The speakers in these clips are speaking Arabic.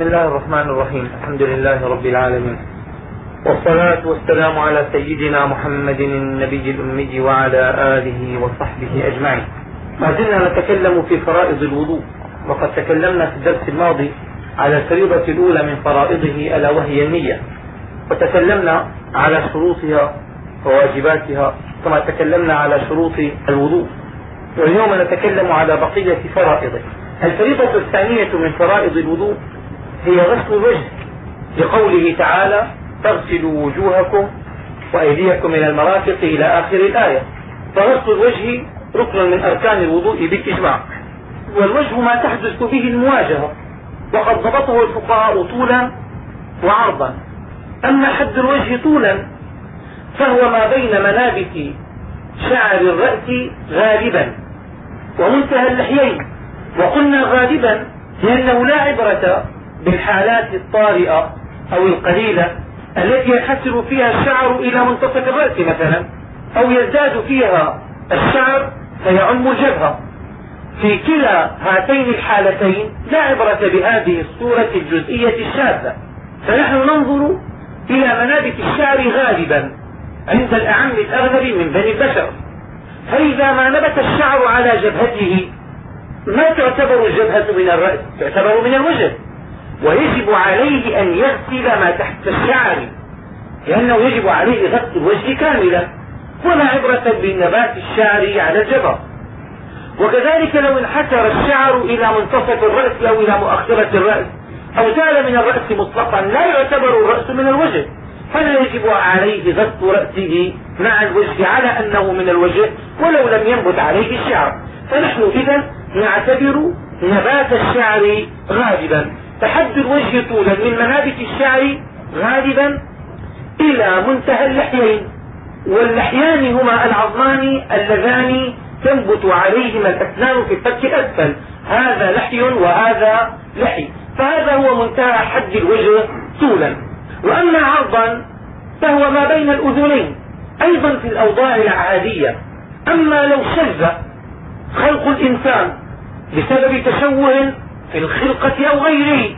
بسم الله الرحمن الرحيم الحمد لله رب العالمين والصلاة والسلام على سيدنا محمد النبي الأمي وعلى آله وصحبه أجمعين ما زلنا نتكلم في فرائض الوضوء وقد تكلمنا في الدرس الماضي على الفريضة الأولى من فرائضه ألا وهي النية وتكلمنا على شروطها وواجباتها كما تكلمنا على شروط الوضوء واليوم نتكلم على بقية فرائضه الفريضة الثانية من فرائض الوضوء هي غسل الوجه. لقوله تعالى تغسلوا وجوهكم وأيديكم من المرافق إلى آخر الآية. فغسل الوجه ركن من أركان الوضوء بالإجماع. والوجه ما تحدث به المواجهة. وقد ضبطه الفقهاء طولا وعرضا. أما حد الوجه طولا فهو ما بين منابت شعر الرأس غالبا. ومنتهى اللحيين. وقلنا غالبا لأنه لا عبرة بالحالات الطارئة أو القليلة التي ينحسر فيها الشعر إلى منتصف الرأس مثلا أو يزداد فيها الشعر فيعم الجبهة. في كلا هاتين الحالتين لا عبرة بهذه الصورة الجزئية الشاذة. فنحن ننظر إلى منابت الشعر غالبا عند الأعم الأغلب من بني البشر. فإذا ما نبت الشعر على جبهته ما تعتبر الجبهة من الرأس؟ تعتبر من الوجه ويجب عليه أن يغسل ما تحت الشعر. لأنه يجب عليه غسل الوجه كاملا. ولا عبرة بنبات الشعر على الجبهة وكذلك لو انحسر الشعر إلى منتصف الرأس أو إلى مؤخرة الرأس أو زال من الرأس مطلقا لا يعتبر الرأس من الوجه. فلا يجب عليه غسل رأسه مع الوجه على أنه من الوجه؟ ولو لم ينبت عليه الشعر. فنحن إذا نعتبر نبات الشعر غالبا. تحد الوجه طولا من منابت الشعر غالبا إلى منتهى اللحيين واللحيان هما العظمان اللذان تنبت عليهما الأسنان في الفك الأسفل. هذا لحي وهذا لحي. فهذا هو منتهى حد الوجه طولا. وأما عرضا فهو ما بين الأذنين أيضا في الأوضاع العادية. أما لو شذ خلق الإنسان بسبب تشوه في الخلقة أو غيره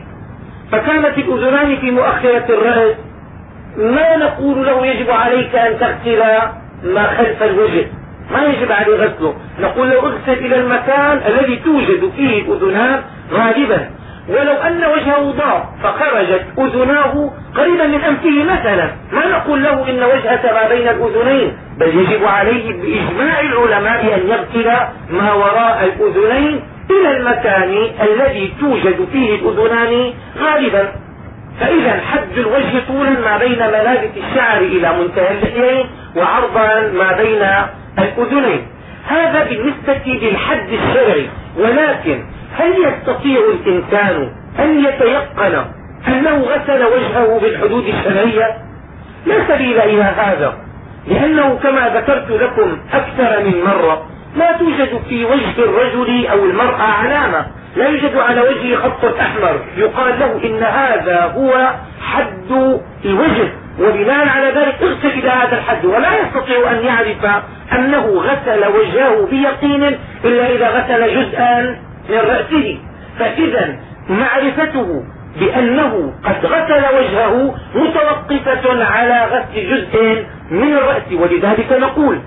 فكانت الأذنان في مؤخرة الرأس. ما نقول له يجب عليك أن تغسل ما خلف الوجه؟ ما يجب عليه غسله. نقول له اغسل إلى المكان الذي توجد فيه الأذنان غالبا. ولو أن وجهه ضاع فخرجت أذناه قريبا من أنفه مثلا. ما نقول له إن وجهك ما بين الأذنين؟ بل يجب عليه بإجماع العلماء أن يغسل ما وراء الأذنين إلى المكان الذي توجد فيه الأذنان غالبا. فإذا حد الوجه طولا ما بين ملابس الشعر إلى منتهى اللحيين وعرضا ما بين الأذنين. هذا بالنسبة للحد الشرعي. ولكن هل يستطيع الإنسان أن يتيقن أنه غسل وجهه بالحدود الشرعية؟ لا سبيل إلى هذا لأنه كما ذكرت لكم أكثر من مرة لا توجد في وجه الرجل أو المرأة علامة. لا يوجد على وجهه خط أحمر. يقال له إن هذا هو حد الوجه وبناء على ذلك اغسل إلى هذا الحد. ولا يستطيع أن يعرف أنه غسل وجهه بيقين إلا إذا غسل جزءا من رأسه. فإذا معرفته بأنه قد غسل وجهه متوقفة على غسل جزء من الرأس. ولذلك نقول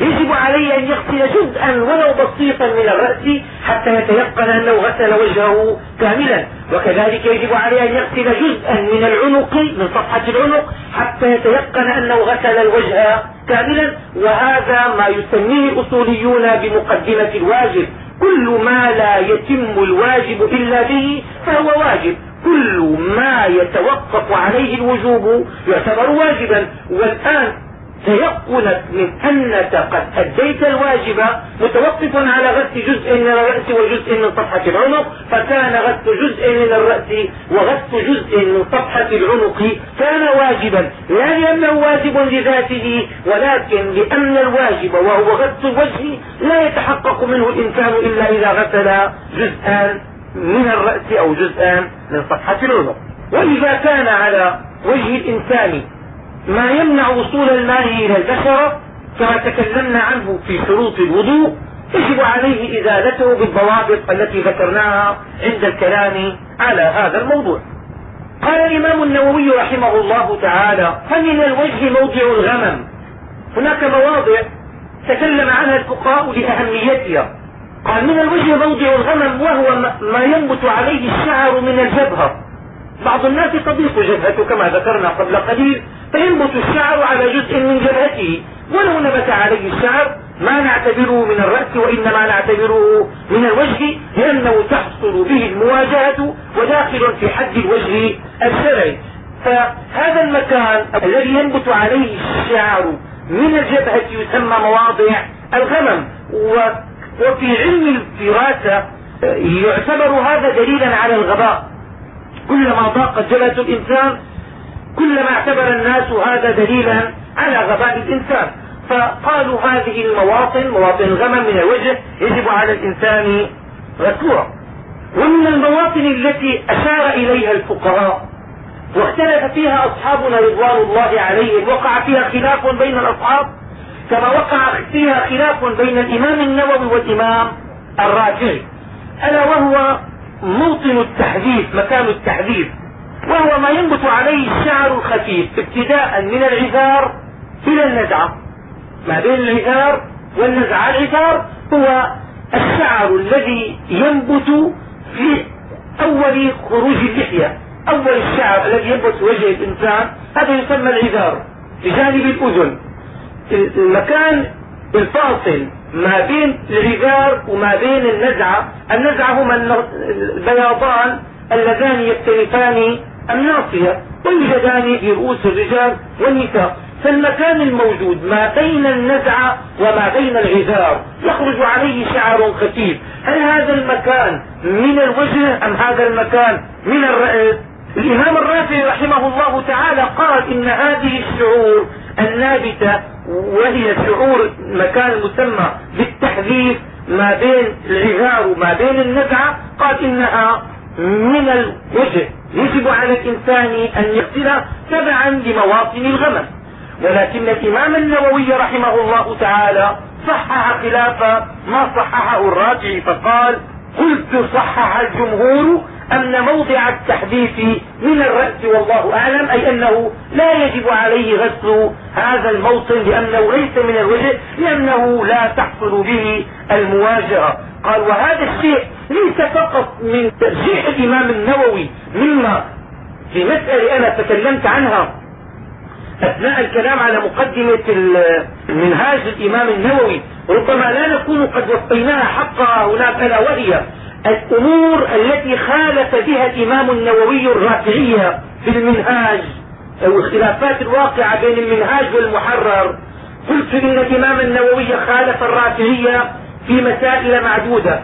يجب عليه أن يغسل جزءا ولو بسيطا من الرأس حتى يتيقن أنه غسل وجهه كاملا. وكذلك يجب عليه أن يغسل جزءا من العنق من صفحة العنق حتى يتيقن أنه غسل الوجه كاملا. وهذا ما يسميه الأصوليون بمقدمة الواجب. كل ما لا يتم الواجب إلا به فهو واجب. كل ما يتوقف عليه الوجوب يعتبر واجبا. والآن تيقنت من أنك قد أديت الواجب متوقف على غسل جزء من الرأس وجزء من صفحة العنق فكان غسل جزء من الرأس وغسل جزء من صفحة العنق كان واجبا لا لأنه واجب لذاته ولكن لأن الواجب وهو غسل الوجه لا يتحقق منه الإنسان إلا إذا غسل جزءا من الرأس أو جزءا من صفحة العنق. وإذا كان على وجه الإنسان ما يمنع وصول الماء إلى البشرة كما تكلمنا عنه في شروط الوضوء يجب عليه إزالته بالضوابط التي ذكرناها عند الكلام على هذا الموضوع. قال الإمام النووي رحمه الله تعالى فمن الوجه موضع الغمم هناك مواضع تكلم عنها الفقهاء لأهميتها. قال من الوجه موضع الغمم وهو ما ينبت عليه الشعر من الجبهة. بعض الناس تضيق جبهته كما ذكرنا قبل قليل فينبت الشعر على جزء من جبهته. ولو نبت عليه الشعر ما نعتبره من الرأس وإنما نعتبره من الوجه لأنه تحصل به المواجهة وداخل في حد الوجه الشرعي. فهذا المكان الذي ينبت عليه الشعر من الجبهة يسمى مواضع الغمم وفي علم الفراسة يعتبر هذا دليلا على الغباء. كلما ضاقت جبهة الإنسان كلما اعتبر الناس هذا دليلا على غباء الإنسان. فقالوا هذه المواطن مواطن الغمم من الوجه يجب على الإنسان غسلها. ومن المواطن التي أشار إليها الفقهاء واختلف فيها أصحابنا رضوان الله عليهم وقع فيها خلاف بين الأصحاب كما وقع فيها خلاف بين الإمام النووي والإمام الرافعي ألا وهو موطن التحديث مكان التحديث. وهو ما ينبت عليه الشعر الخفيف ابتداء من العذار إلى النزعة. ما بين العذار والنزعة. العذار هو الشعر الذي ينبت في أول خروج اللحية. أول الشعر الذي ينبت في وجه الإنسان. هذا يسمى العذار بجانب الأذن. المكان الفاصل ما بين العذار وما بين النزعة. النزعة هما البياضان اللذان يختلفان الناصية ويوجدان في رؤوس الرجال والنساء فالمكان الموجود ما بين النزعة وما بين العذار يخرج عليه شعر خفيف. هل هذا المكان من الوجه أم هذا المكان من الرأس الإمام الرافعي رحمه الله تعالى قال إن هذه الشعور النابتة وهي شعور مكان مسمى بالتحذير ما بين العذار وما بين النزعة قال إنها من الوجه يجب على الإنسان أن يغسلها تبعا لمواطن الغمس ولكن الإمام النووي رحمه الله تعالى صحح خلاف ما صححه الراجع فقال قلت صحح الجمهور أن موضع التحديث من الرأس والله أعلم أي أنه لا يجب عليه غسل هذا الموطن لأنه ليس من الوجه لأنه لا تحصل به المواجهة. قال وهذا الشيء ليس فقط من ترجيح الإمام النووي مما في مسألة أنا تكلمت عنها. أثناء الكلام على مقدمة منهاج الإمام النووي ربما لا نكون قد وفيناها حقها هناك ألا وهي الأمور التي خالف بها الإمام النووي الرافعية في المنهاج أو الخلافات الواقعة بين المنهاج والمحرر. قلت إن الإمام النووي خالف الرافعية في مسائل معدودة.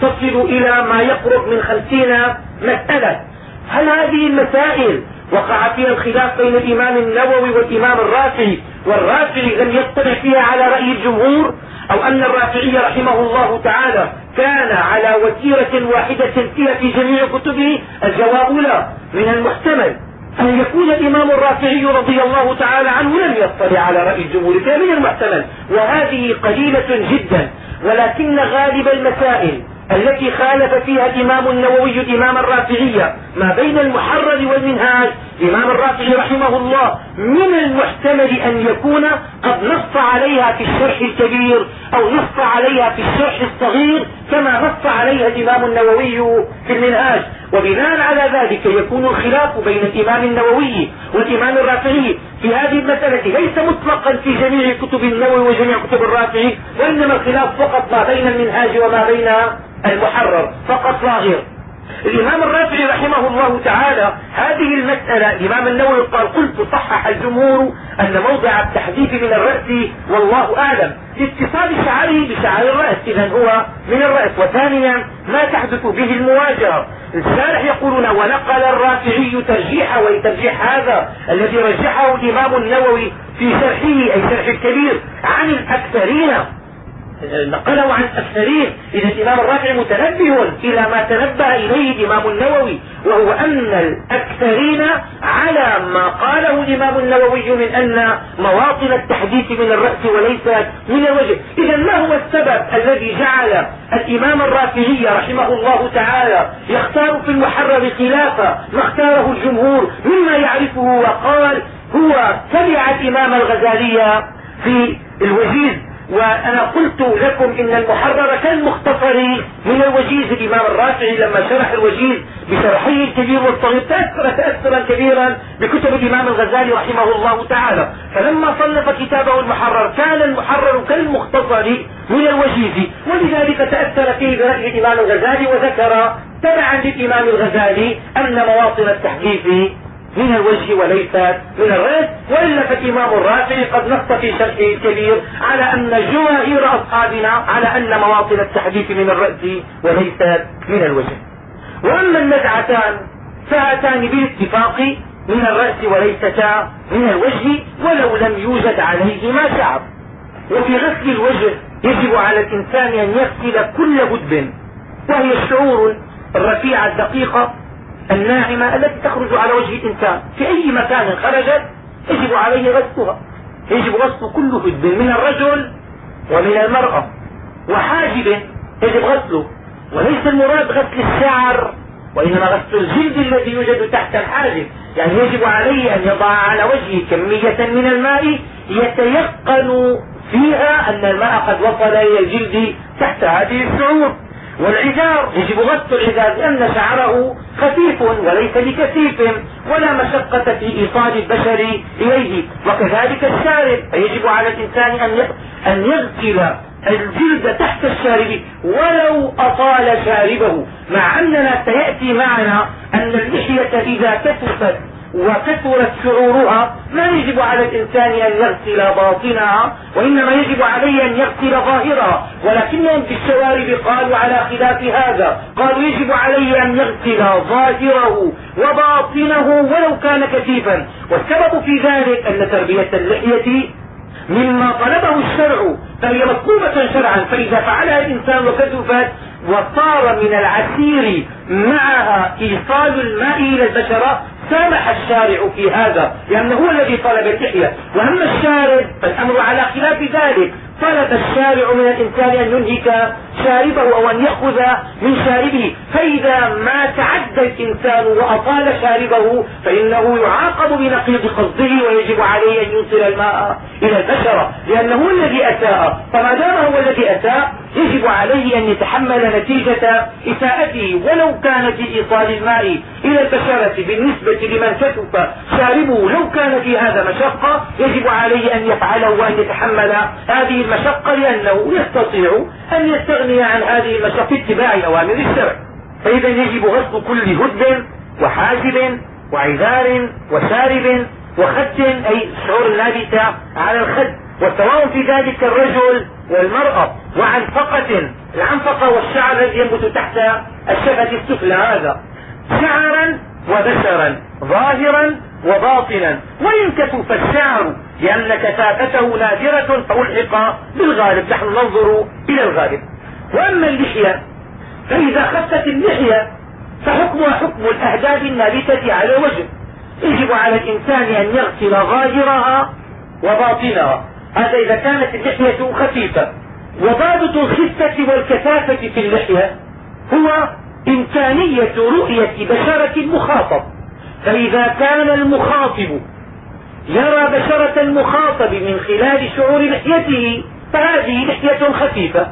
تصل إلى ما يقرب من خمسين مسألة. هل هذه المسائل وقع فيها الخلاف بين الإمام النووي والإمام الرافعي والرافعي لم يطلع فيها على رأي الجمهور؟ أو أن الرافعي رحمه الله تعالى كان على وتيرة واحدة فيها في جميع كتبه الجواب لا من المحتمل أن يكون الإمام الرافعي رضي الله تعالى عنه لم يطلع على رأي الجمهور كان من المحتمل. وهذه قليلة جدا ولكن غالب المسائل التي خالف فيها الإمام النووي الإمام الرافعي ما بين المحرر والمنهاج. الإمام الرافعي رحمه الله من المحتمل أن يكون قد نص عليها في الشرح الكبير أو نص عليها في الشرح الصغير كما نص عليها الإمام النووي في المنهاج. وبناء على ذلك يكون الخلاف بين الإمام النووي والإمام الرافعي في هذه المسألة ليس مطلقا في جميع كتب النووي وجميع كتب الرافعي وإنما الخلاف فقط ما بين المنهاج وما بين المحرر فقط لا غير الإمام الرافعي رحمه الله تعالى هذه المسألة الإمام النووي قال قلت صحح الجمهور أن موضع التحديث من الرأس والله أعلم. لاتصال شعره بشعر الرأس إذا هو من الرأس. وثانيا ما تحدث به المواجهة؟ الشارح يقولون ونقل الرافعي ترجيح وترجيح هذا الذي رجحه الإمام النووي في شرحه أي شرح الكبير عن الأكثرين. نقله عن أكثرين إذا الإمام الرافعي متنبه إلى ما تنبه إليه الإمام النووي وهو أن الأكثرين على ما قاله الإمام النووي من أن مواطن التحديث من الرأس وليس من الوجه. إذا ما هو السبب الذي جعل الإمام الرافعي رحمه الله تعالى يختار في المحرر خلافا ما اختاره الجمهور مما يعرفه وقال هو تبع الإمام الغزالي في الوجيز وأنا قلت لكم إن المحرر كالمختصر من الوجيز. الإمام الرافعي لما شرح الوجيز بشرحه الكبير والصغير تاثر تأثرا كبيرا بكتب الإمام الغزالي رحمه الله تعالى. فلما صنف كتابه المحرر كان المحرر كالمختصر من الوجيز. ولذلك تأثر فيه برأي الإمام الغزالي وذكر تبعا للإمام الغزالي أن مواطن التحديث من الوجه وليس من الرأس وإلا فالإمام الرافعي قد نص في شرحه الكبير على أن جماهير أصحابنا على أن مواطن التحديث من الرأس وليس من الوجه. وأما النزعتان فاتان بالاتفاق من الرأس وليستا من الوجه ولو لم يوجد عليهما شعر. وفي غسل الوجه يجب على الإنسان أن يغسل كل هدب وهي الشعور الرفيعة الدقيقة الناعمة التي تخرج على وجه الإنسان. في أي مكان خرجت يجب عليه غسلها. يجب غسل كل هدب من الرجل ومن المرأة. وحاجب يجب غسله. وليس المراد غسل الشعر وإنما غسل الجلد الذي يوجد تحت الحاجب. يعني يجب عليه أن يضع على وجهه كمية من الماء يتيقن فيها أن الماء قد وصل إلى الجلد تحت هذه الشعور. والعذار يجب غسل العذار لأن شعره خفيف وليس بكثيف ولا مشقة في إيصال البشر إليه. وكذلك الشارب فيجب على الإنسان أن يغسل الجلد تحت الشارب ولو أطال شاربه مع أننا سيأتي معنا أن اللحية إذا كثفت وكثرت شعورها. ما يجب على الإنسان أن يغسل باطنها وإنما يجب عليه أن يغسل ظاهرها. ولكنهم في الشوارب قالوا على خلاف هذا. قالوا يجب عليه أن يغسل ظاهره وباطنه ولو كان كثيفا. والسبب في ذلك أن تربية اللحية مما طلبه الشرع فهي مطلوبة شرعا. فإذا فعلها الإنسان وكثفت وصار من العسير معها إيصال الماء إلى البشرة سامح الشارع في هذا لأنه هو الذي طلب اللحيه وأما الشارع فالأمر على خلاف ذلك. طلب الشارع من الإنسان أن ينهك شاربه أو أن يأخذ من شاربه. فإذا ما تعدى الإنسان وأطال شاربه فإنه يعاقب بنقيض قصده ويجب عليه أن يوصل الماء إلى البشرة. لأنه هو الذي أساء. فما دام هو الذي أساء يجب عليه أن يتحمل نتيجة اساءته ولو كان في إيصال الماء إلى البشرة بالنسبة لمن كتف شاربه. لو كان في هذا مشقة يجب عليه أن يفعله وأن يتحمل هذه المشقة لأنه يستطيع أن يستغني عن هذه المشقة في اتباع أوامر الشرع. فإذا يجب غسل كل هد وحاجب وعذار وشارب وخد أي الشعور النابتة على الخد. وسواء في ذلك الرجل والمرأة وعنفقة العنفقة والشعر الذي ينبت تحت الشفة السفلى هذا. شعرا وبشرا ظاهرا وباطنا. وإن كتف الشعر لأن كثافته نادرة فألحق بالغالب. نحن ننظر إلى الغالب. وأما اللحية فإذا خفت اللحية فحكمها حكم الأهداب النابتة على الوجه يجب على الإنسان أن يغسل ظاهرها وباطنها. هذا إذا كانت اللحية خفيفة. وضابط الخفة والكثافة في اللحية هو إمكانية رؤية بشرة المخاطب فإذا كان المخاطب يرى بشرة المخاطب من خلال شعور لحيته فهذه لحية خفيفة.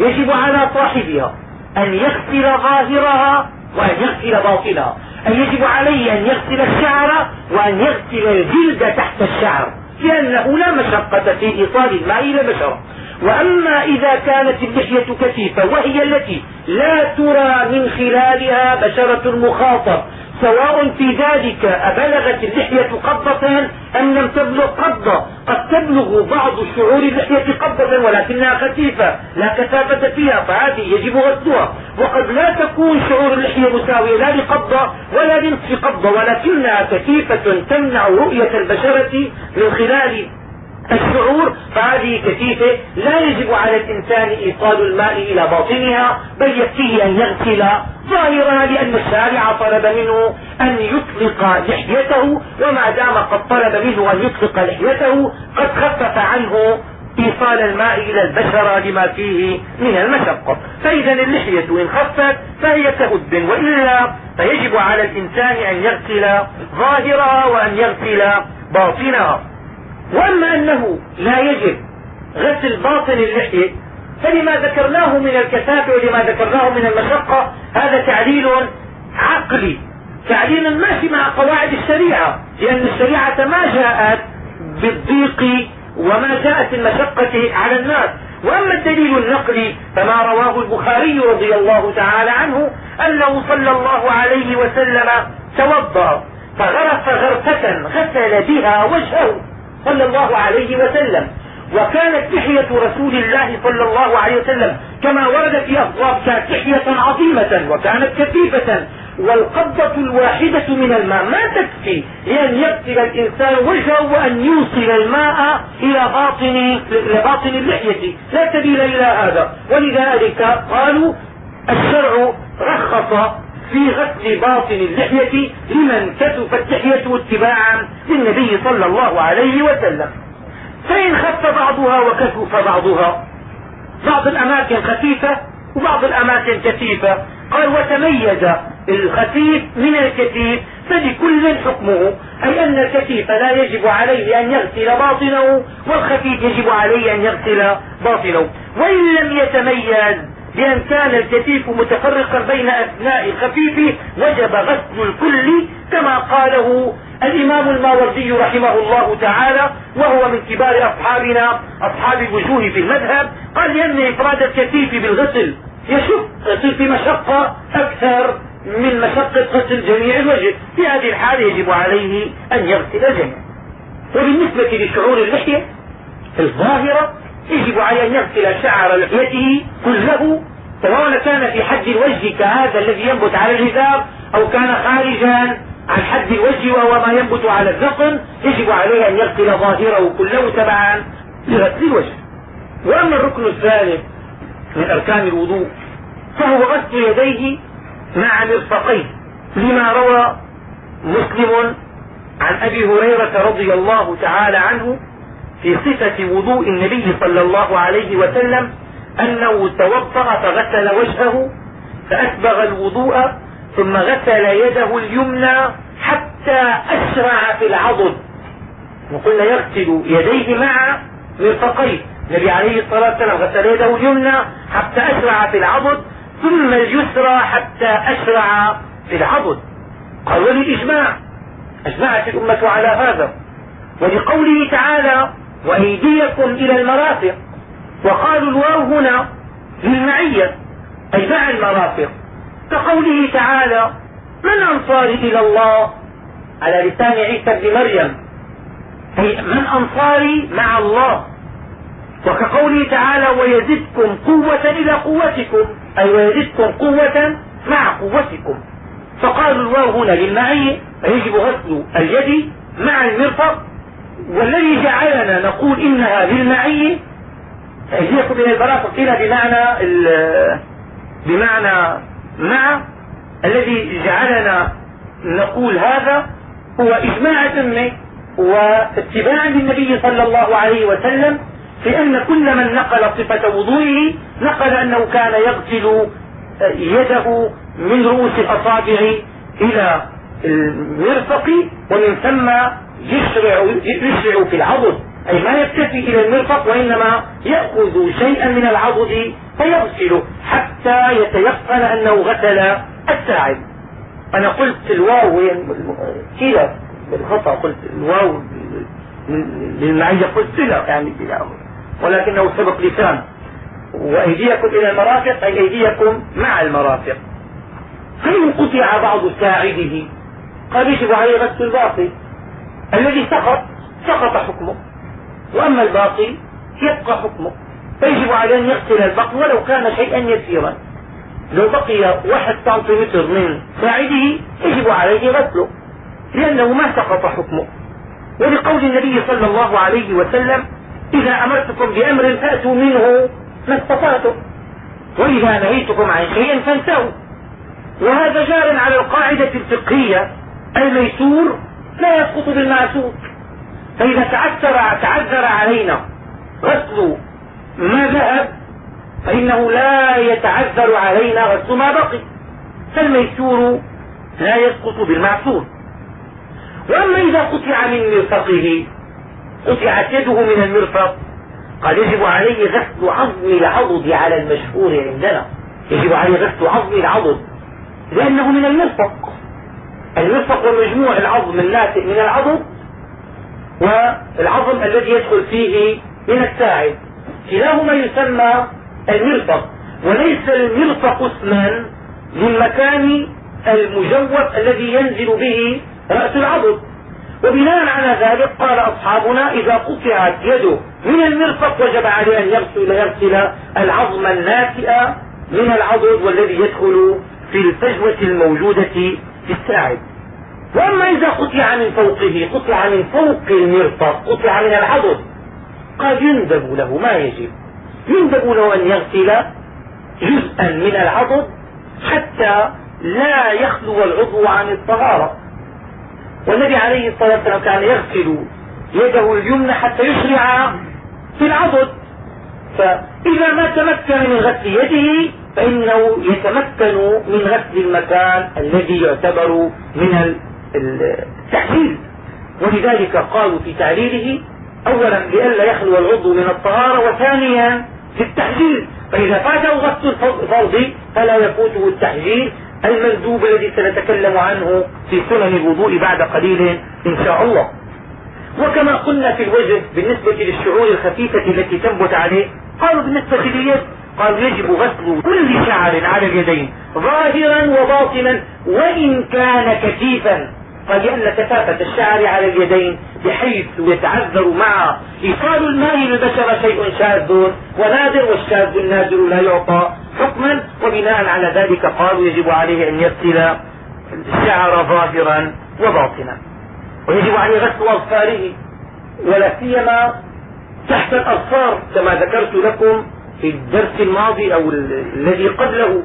يجب على صاحبها أن يغسل ظاهرها وأن يغسل باطنها. أن يجب عليه أن يغسل الشعر وأن يغسل الجلد تحت الشعر. لأنه لا مشقة في إيصال الماء إلى البشرة وأما إذا كانت اللحية كثيفة وهي التي لا ترى من خلالها بشرة المخاطب سواء في ذلك أبلغت اللحية قبضة أم لم تبلغ قبضة. قد تبلغ بعض شعور اللحية قبضة ولكنها خفيفة لا كثافة فيها فهذه يجب غسلها. وقد لا تكون شعور اللحية مساوية لا لقبضة ولا لنصف قبضة ولكنها كثيفة تمنع رؤية البشرة من خلال الشعور فهذه كثيفة لا يجب على الإنسان إيصال الماء إلى باطنها بل يكفيه أن يغسل. ظاهرها لأن الشارع طلب منه أن يطلق لحيته وما دام قد طلب منه أن يطلق لحيته قد خفف عنه إيصال الماء إلى البشرة لما فيه من المشقة. فإذا اللحية إن خفت فهي كهد وإلا فيجب على الإنسان أن يغسل ظاهرها وأن يغسل باطنها. واما انه لا يجب غسل باطن اللحية فلما ذكرناه من الكثافة ولما ذكرناه من المشقة هذا تعليل عقلي تعليل ماشي مع قواعد الشريعة لأن الشريعة ما جاءت بالضيق وما جاءت المشقة على الناس. وأما الدليل النقلي فما رواه البخاري رضي الله تعالى عنه أنه صلى الله عليه وسلم توضأ فغرف غرفة غسل بها وجهه. صلى الله عليه وسلم. وكانت لحية رسول الله صلى الله عليه وسلم كما ورد في أبواب كانت لحية عظيمة وكانت كثيفة. والقبضة الواحدة من الماء ما تكفي لأن يغسل الإنسان وجهه وأن يوصل الماء إلى باطن إلى باطن اللحية. لا سبيل إلى هذا. ولذلك قالوا الشرع رخص في غسل باطن اللحية لمن كتفت لحيته اتباعا للنبي صلى الله عليه وسلم. فإن خف بعضها وكثف بعضها. بعض الأماكن خفيفة وبعض الأماكن كثيفة. قال وتميز الخفيف من الكثيف فلكل حكمه أي أن الكثيف لا يجب عليه أن يغسل باطنه والخفيف يجب عليه أن يغسل باطنه. وإن لم يتميز بأن كان الكثيف متفرقا بين أثناء الخفيف وجب غسل الكل كما قاله الإمام الماوردي رحمه الله تعالى وهو من كبار أصحابنا أصحاب الوجوه في المذهب قال لأن إفراد الكثيف بالغسل يشق في مشقة أكثر من مشقة غسل جميع الوجه. في هذه الحالة يجب عليه أن يغسل الجميع وبالنسبة لشعور اللحية الظاهرة يجب عليه أن يغسل شعر لحيته كله سواء كان في حد الوجه كهذا الذي ينبت على الجدار أو كان خارجا عن حد الوجه وهو ما ينبت على الذقن يجب عليه أن يغسل ظاهره كله تبعا لغسل الوجه. وأما الركن الثالث من أركان الوضوء فهو غسل يديه مع مرفقيه لما روى مسلم عن أبي هريرة رضي الله تعالى عنه في صفة وضوء النبي صلى الله عليه وسلم أنه توضأ فغسل وجهه فأسبغ الوضوء ثم غسل يده اليمنى حتى أشرع في العضد. وقلنا يغسل يديه مع مرفقيه النبي عليه الصلاة والسلام غسل يده اليمنى حتى أشرع في العضد ثم اليسرى حتى أشرع في العضد. قال وللإجماع أجمعت الأمة على هذا. ولقوله تعالى وأيديكم إلى المرافق. وقالوا الواو هنا للمعية أي مع المرافق. كقوله تعالى من أنصاري إلى الله؟ على لسان عيسى بن مريم. أي من أنصاري مع الله. وكقوله تعالى ويزدكم قوة إلى قوتكم. أي ويزدكم قوة مع قوتكم. فقالوا الواو هنا للمعية فيجب غسل اليد مع المرفق. والذي جعلنا نقول إنها للمعية أيديكم من البرافق هنا بمعنى بمعنى مع الذي جعلنا نقول هذا هو إجماع الأمة واتباعا للنبي صلى الله عليه وسلم في أن كل من نقل صفة وضوئه نقل أنه كان يغسل يده من رؤوس الأصابع إلى المرفق ومن ثم يشرع, يشرع في العضد. أي ما يكتفي إلى المرفق وإنما يأخذ شيئا من العضد فيغسله حتى يتيقن أنه غسل الساعد. أنا قلت الواو كلا بالخطأ قلت الواو للمعية قلت لا يعني ولكنه سبق لسان. وأيديكم إلى المرافق أي أيديكم مع المرافق. فإن قطع بعض ساعده قال يجب عليه غسل الباقي الذي سقط سقط حكمه. وأما الباقي يبقى حكمه. فيجب عليه أن يغسل البقي ولو كان شيئا يسيرا. لو بقي واحد سنتيمتر من ساعده يجب عليه غسله لأنه ما سقط حكمه. ولقول النبي صلى الله عليه وسلم إذا أمرتكم بأمر فأتوا منه ما استطعتم. وإذا نهيتكم عن شيء فانتهوا. وهذا جار على القاعدة الفقهية الميسور لا يسقط بالمعسور فإذا تعثر تعذر علينا غسل ما ذهب فإنه لا يتعذر علينا غسل ما بقي. فالميسور لا يسقط بالمعسور وأما إذا قطع من مرفقه قطعت يده من المرفق قال يجب عليه غسل عظم العضد على المشهور عندنا. يجب عليه غسل عظم العضد لأنه من المرفق. المرفق ومجموع العظم الناتئ من العضد والعظم الذي يدخل فيه من الساعد. كلاهما يسمى المرفق وليس المرفق اسما للمكان المجوف الذي ينزل به رأس العضد وبناء على ذلك قال أصحابنا إذا قطعت يده من المرفق وجب عليه أن يغسل يغسل العظم الناتئ من العضد والذي يدخل في الفجوة الموجودة في الساعد. وأما إذا قطع من فوقه قطع من فوق المرفق قطع من العضد قال يندب له ما يجب. يندب له أن يغسل جزءا من العضد حتى لا يخلو العضو عن الطهارة. والنبي عليه الصلاة والسلام كان يغسل يده اليمنى حتى يشرع في العضد. فإذا ما تمكن من غسل يده فإنه يتمكن من غسل المكان الذي يعتبر من التحليل. ولذلك قالوا في تعليله اولا لئلا يخلو العضو من الطهارة وثانيا في التحليل فإذا فاته غسل الفرض فلا يفوته التحليل المندوب الذي سنتكلم عنه في سنن الوضوء بعد قليل إن شاء الله. وكما قلنا في الوجه بالنسبة للشعور الخفيفة التي تنبت عليه قالوا بالنسبة لليد قالوا يجب غسل كل شعر على اليدين ظاهرا وباطنا وإن كان كثيفا. قال لأن كثافة الشعر على اليدين بحيث يتعذر مع إيصال الماء للبشرة شيء شاذ ونادر والشاذ النادر لا يعطى حكما وبناء على ذلك قالوا يجب عليه أن يغسل الشعر ظاهرا وباطنا. ويجب عليه غسل أظفاره ولا سيما تحت الأظفار كما ذكرت لكم في الدرس الماضي أو الذي قبله.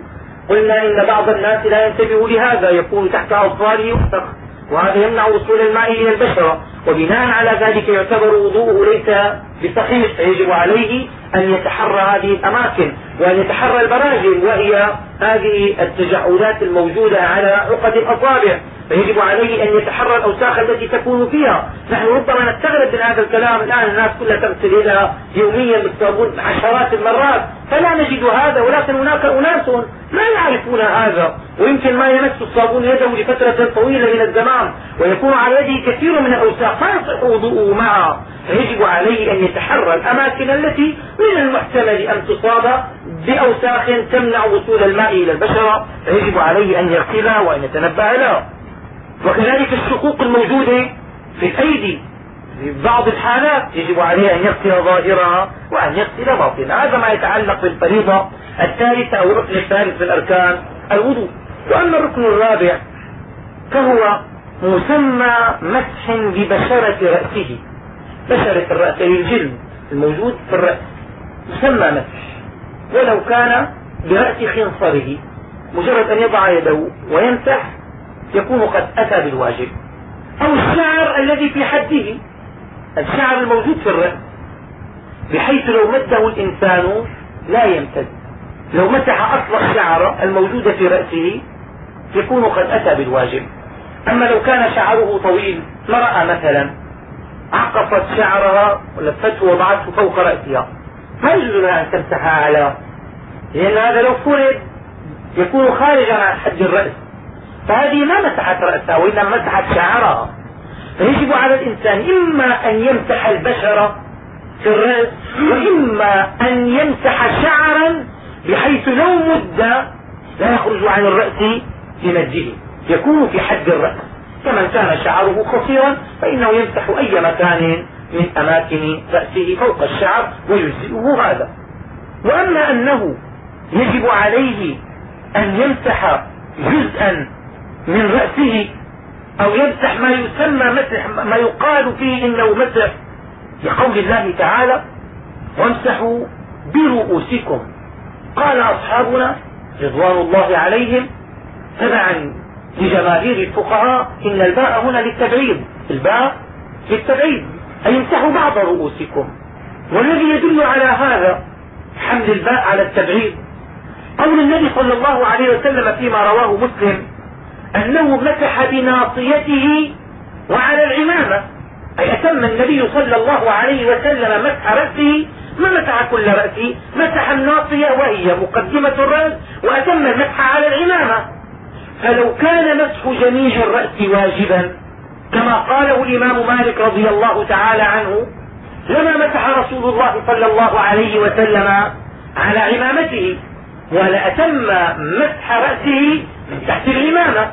قلنا إن بعض الناس لا ينتبه لهذا يكون تحت أظفاره يوسخ وهذا يمنع وصول الماء إلى البشرة. وبناء على ذلك يعتبر وضوءه ليس بصحيح فيجب عليه أن يتحرى هذه الأماكن. وأن يتحرى البراجم وهي هذه التجعلات الموجودة على عقد الأصابع. فيجب عليه أن يتحرى الأوساخ التي تكون فيها. نحن ربما نستغرب من هذا الكلام. الآن الناس كلها تغسل يدها يوميا بالصابون عشرات المرات. فلا نجد هذا ولكن هناك أناس لا يعرفون هذا. ويمكن ما يمس الصابون يده لفترة طويلة من الزمان ويكون على يده كثير من الأوساخ. ما يصح وضوءه معها فيجب عليه أن يتحرى الأماكن التي من المحتمل أن تصاب بأوساخ تمنع وصول الماء إلى البشرة فيجب عليه أن يغسلها وأن يتنبه لها وكذلك الشقوق الموجودة في الأيدي في بعض الحالات يجب عليه أن يغسل ظاهرها وأن يغسل باطنها هذا ما يتعلق بالفريضة الثالثة أو الركن الثالث من أركان الوضوء. وأما الركن الرابع فهو مسمى مسح ببشرة رأسه. بشرة الرأس أي الجلد الموجود في الرأس. مسمى مسح ولو كان برأس خنصره مجرد أن يضع يده ويمسح يكون قد أتى بالواجب. أو الشعر الذي في حده. الشعر الموجود في الرأس. بحيث لو مده الإنسان لا يمتد. لو مسح أصل الشعر الموجود في رأسه يكون قد أتى بالواجب. أما لو كان شعره طويل امرأة مثلا. عقفت شعرها ولفته وضعته فوق رأسها. ما يجوز لها أن تمسحها على لأن هذا لو فرد يكون خارجا عن حد الرأس. فهذه ما مسحت رأسها وإنما مسحت شعرها. فيجب على الإنسان إما أن يمسح البشرة في الرأس وإما أن يمسح شعرا بحيث لو مد لا يخرج عن الرأس بمده يكون في حد الرأس. كمن كان شعره قصيرا فإنه يمسح أي مكان من أماكن رأسه فوق الشعر ويجزئه هذا. وأما أنه يجب عليه أن يمسح جزءا من رأسه أو يمسح ما يسمى مسح ما يقال فيه إنه مسح لقول الله تعالى وامسحوا برؤوسكم قال أصحابنا رضوان الله عليهم تبعا لجماهير الفقهاء إن الباء هنا للتبعيض. الباء للتبعيض. أي امسحوا بعض رؤوسكم. والذي يدل على هذا حمل الباء على التبعيض. قول النبي صلى الله عليه وسلم فيما رواه مسلم أنه مسح بناصيته وعلى العمامة. أي أتم النبي صلى الله عليه وسلم مسح رأسه. ما مسح كل رأسه؟ مسح الناصية وهي مقدمة الرأس وأتم المسح على العمامة. فلو كان مسح جميع الرأس واجبا كما قاله الإمام مالك رضي الله تعالى عنه لما مسح رسول الله صلى الله عليه وسلم على عمامته ولأتم مسح رأسه من تحت العمامة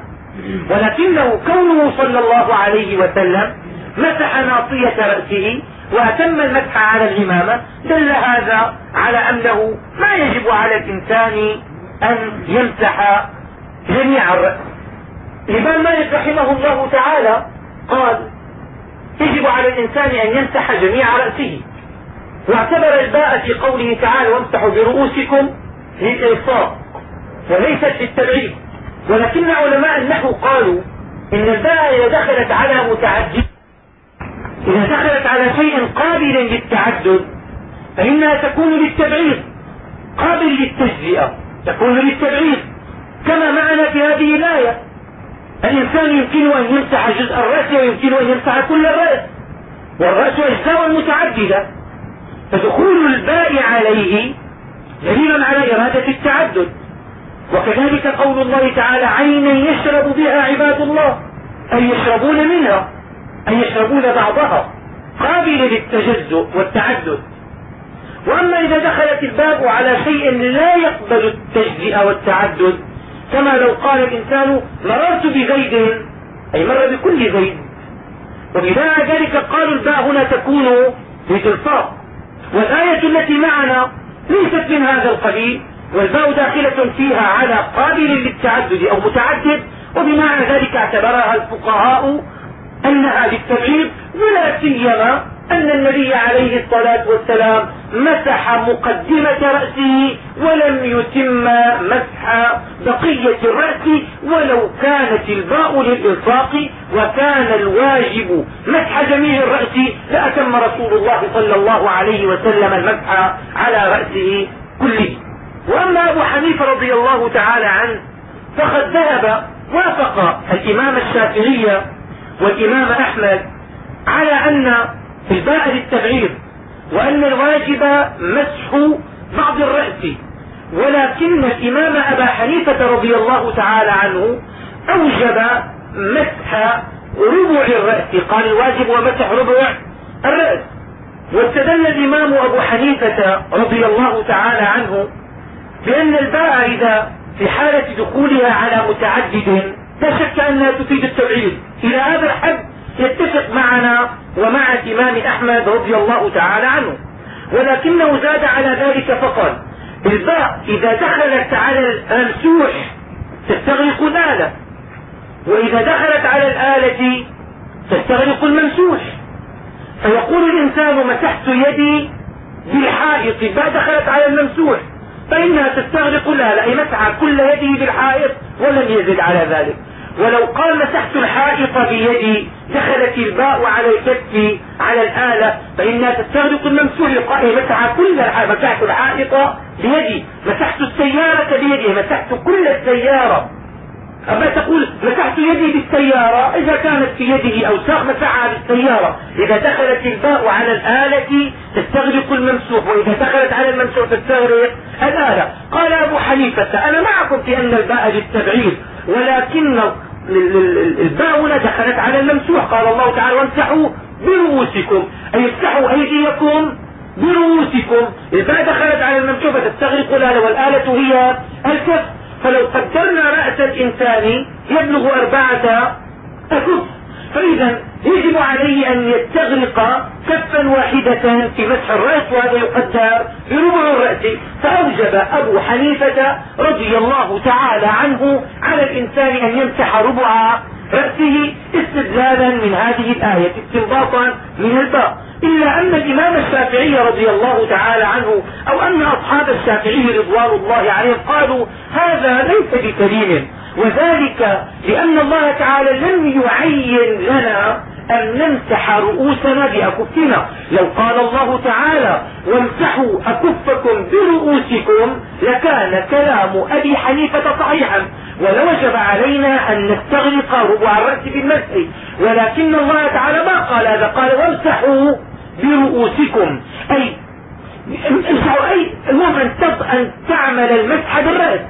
ولكنه كونه صلى الله عليه وسلم مسح ناصية رأسه وأتم المسح على العمامة دل هذا على أنه ما يجب على الإنسان أن يمسح جميع الرأس الإمام مالك رحمه الله تعالى قال يجب على الإنسان أن يمسح جميع رأسه. واعتبر الباء في قوله تعالى وامسحوا برؤوسكم للإلصاق وليست للتبعيد. ولكن علماء النحو قالوا إن الباء إذا دخلت على متعدد إذا دخلت على شيء قابل للتعدد فإنها تكون للتبعيد. قابل للتجزئة تكون للتبعيد. كما معنا في هذه الآية. الإنسان يمكن أن يمسح جزء الرأس ويمكن أن يمسح كل الرأس. والرأس أجزاء متعددة. فدخول الباء عليه دليل على إرادة التعدد. وكذلك قول الله تعالى عينا يشرب بها عباد الله. أي يشربون منها. أي يشربون بعضها. قابل للتجزؤ والتعدد. وأما إذا دخلت الباب على شيء لا يقبل التجزئة والتعدد كما لو قال الإنسان مررت بزيد أي مر بكل زيد وبناء ذلك قالوا الباء هنا تكون للصاق والآية التي معنا ليست من هذا القبيل والباء داخلة فيها على قابل للتعدد أو متعدد. وبناء ذلك اعتبرها الفقهاء أنها للتبعيض ولا سيما أن النبي عليه الصلاة والسلام مسح مقدمة رأسه ولم يتم مسح بقية الرأس ولو كانت الباء للإلصاق وكان الواجب مسح جميع الرأس لأتم رسول الله صلى الله عليه وسلم المسح على رأسه كله. وأما أبو حنيفة رضي الله تعالى عنه فقد ذهب وافق الإمام الشافعي والإمام أحمد على أن الباء للتبعير وأن الواجب مسح بعض الرأس. ولكن الإمام أبا حنيفة رضي الله تعالى عنه أوجب مسح ربع الرأس. قال الواجب ومسح ربع الرأس. واستدل الإمام أبو حنيفة رضي الله تعالى عنه بأن الباء إذا في حالة دخولها على متعدد لا شك أنها تفيد التبعيد إلى هذا الحد يتفق معنا ومع الإمام أحمد رضي الله تعالى عنه. ولكنه زاد على ذلك فقال الباء إذا دخلت على الممسوح تستغرق الآلة وإذا دخلت على الآلة تستغرق الممسوح. فيقول الإنسان مسحت يدي بالحائط الباء دخلت على الممسوح فإنها تستغرق الآلة. أي مسح كل يده بالحائط ولم يزد على ذلك. ولو قال مسحت الحائط بيدي دخلت الباء على الكف على الآلة فإنها تستغرق الممسوح لقائه مسح كل مسحت الحائط بيدي مسحت السيارة بيدي مسحت كل السيارة. أما تقول مسحت يدي بالسيارة إذا كانت في يده أوساخ مسحها بالسيارة. إذا دخلت الباء على الآلة تستغرق الممسوح وإذا دخلت على الممسوح تستغرق الآلة. قال أبو حنيفة أنا معكم في أن الباء للتبعيد ولكن الباء هنا دخلت على الممسوح. قال الله تعالى وامسحوا برؤوسكم أي افتحوا أيديكم برؤوسكم الباء دخلت على الممسوح فتستغرق الآلة والآلة هي الكف. فلو قدرنا رأس الإنسان يبلغ أربعة أكف فإذا يجب عليه أن يستغرق كفا واحدة في مسح الرأس وهذا يقدر بربع الرأس. فأوجب أبو حنيفة رضي الله تعالى عنه على الإنسان أن يمسح ربع رأسه استدلالا من هذه الآية استنباطا من الباء. إلا أن الإمام الشافعي رضي الله تعالى عنه أو أن أصحاب الشافعي رضوان الله عليهم قالوا هذا ليس بكريم وذلك لأن الله تعالى لم يعين لنا أن نمسح رؤوسنا بأكفنا. لو قال الله تعالى وامسحوا أكفكم برؤوسكم لكان كلام أبي حنيفة صحيحا. ولوجب علينا أن نستغرق ربع الرأس بالمسح. ولكن الله تعالى ما قال هذا؟ قال وامسحوا برؤوسكم. أي امسحوا أي المهم أن تعمل المسح بالرأس.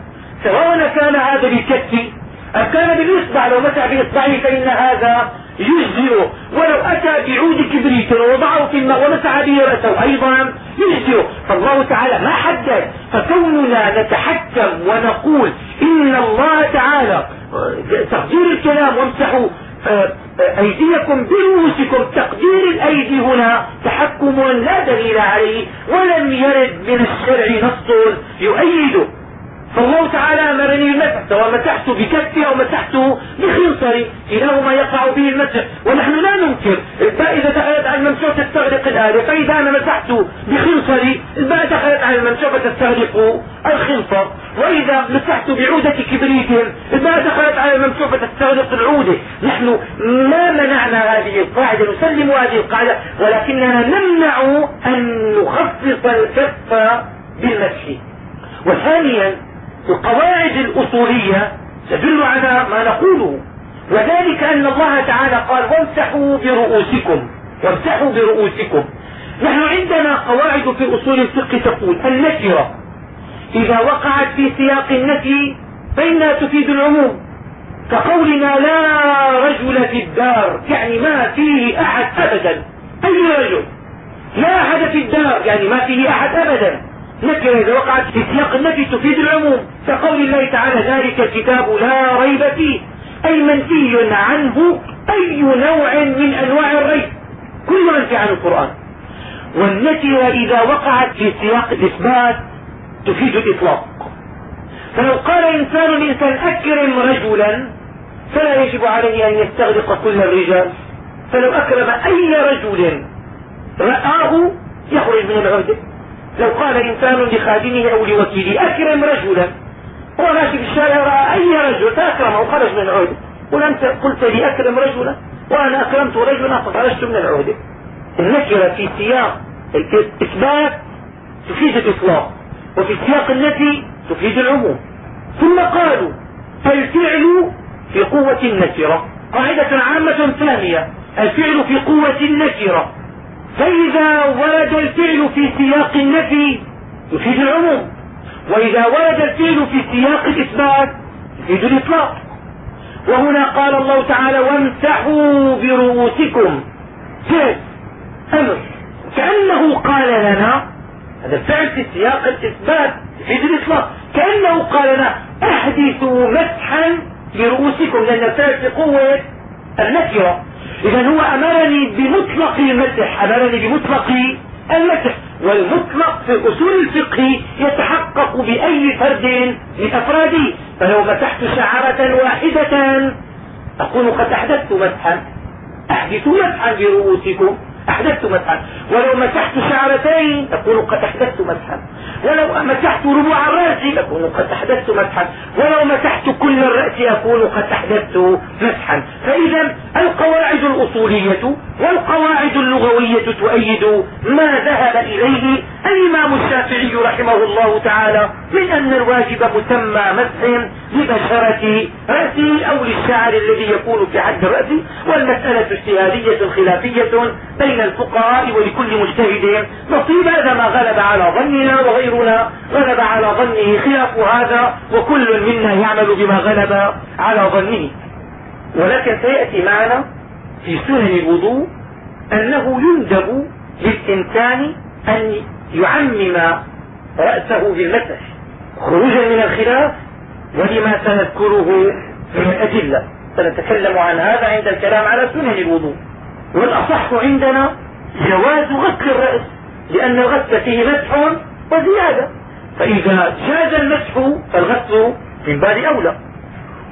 سواء كان هذا بالكتف أم كان بالإصبع لو مسح بإصبعه فإن هذا يجزئ. ولو أتى بعود كبريت ووضعه في الماء ومسح به رأسه أيضا يجزئ. فالله تعالى ما حدد فكوننا نتحكم ونقول إن الله تعالى تقدير الكلام وامسحوا آه، آه، أيديكم برؤوسكم تقدير الأيدي هنا تحكم لا دليل عليه ولم يرد من الشرع نص يؤيده فالله تعالى أمرني بالمسح سواء مسحت بكفي أو مسحت بخنصري كلاهما يقع به المسح. ونحن لا ننكر الباء اذا دخلت على الممسوح تستغرق الاله فإذا أنا مسحت بخنصري الباء دخلت على الممسوح فتستغرق الخنصر. وإذا مسحت بعودة كبريت الباء دخلت على الممسوح فتستغرق العودة. نحن ما منعنا هذه القاعدة نسلم هذه القاعدة ولكننا نمنع أن نخصص الكف بالمسح. وثانيا القواعد الأصولية تدل على ما نقوله. وذلك أن الله تعالى قال وامسحوا برؤوسكم. وامسحوا برؤوسكم. نحن عندنا قواعد في أصول الفقه تقول النكرة إذا وقعت في سياق النفي فإنها تفيد العموم. كقولنا لا رجل في الدار. يعني ما فيه أحد أبدا. أي رجل؟ لا أحد في الدار. يعني ما فيه أحد أبدا. نكرة إذا وقعت في سياق النفي تفيد العموم. كقول الله تعالى ذلك الكتاب لا ريب فيه. أي منفي عنه أي نوع من أنواع الريب. كل منفي عن القرآن. والنكرة إذا وقعت في سياق الإثبات تفيد الإطلاق. فلو قال إنسان الإنسان أكرم رجلا فلا يجب عليه أن يستغرق كل الرجال. فلو أكرم أي رجل رآه يخرج من العهدة لو قال إنسان لخادمه أو لوكيله أكرم رجلا. هو ماشي في الشارع رأى أي رجل فأكرمه وخرج من العهدة قل أنت قلت لي أكرم رجلا وأنا أكرمت رجلا فخرجت من العهدة النكرة في سياق الإثبات تفيد الإطلاق وفي سياق النفي تفيد العموم. ثم قالوا فالفعل في قوة النكرة. قاعدة عامة ثانية الفعل في قوة النكرة. فإذا ورد الفعل في سياق النفي يفيد العموم. وإذا ورد الفعل في سياق الإثبات يفيد الإطلاق. وهنا قال الله تعالى وامسحوا برؤوسكم. فعل أمر. كأنه قال لنا هذا الفعل في سياق الإثبات يفيد الإطلاق. كأنه قال لنا أحدثوا مسحا برؤوسكم. لأن الفعل في قوة النكرة اذا هو أمرني بمطلق المسح أمرني بمطلق المسح. والمطلق في أصول الفقه يتحقق بأي فرد من افراده فلو مسحت شعرة واحدة أكون قد أحدثت مسحا. احدثوا مسحا برؤوسكم. أحدثت مسحا ولو مسحت شعرتين أكون قد أحدثت مسحا ولو مسحت ربع الرأس أكون قد أحدثت مسحا ولو مسحت كل الرأس أكون قد أحدثت مسحا فإذا القواعد الأصولية والقواعد اللغوية تؤيد ما ذهب إليه الإمام الشافعي رحمه الله تعالى من أن الواجب مسمى مسح لبشرة راسه أو للشعر الذي يكون في حد الرأس والمسألة اجتهادية خلافية بين الفقهاء ولكل مجتهد. نصيب هذا ما غلب على ظننا وغيرنا غلب على ظنه خلاف هذا وكل منا يعمل بما غلب على ظنه. ولكن سيأتي معنا في سنن الوضوء أنه يندب للإنسان أن يعمم رأسه بالمسح. خروجا من الخلاف ولما سنذكره من الأدلة. سنتكلم عن هذا عند الكلام على سنن الوضوء. والأصح عندنا جواز غسل الرأس لأن الغسل فيه مسح وزيادة. فإذا جاز المسح فالغسل من باب أولى.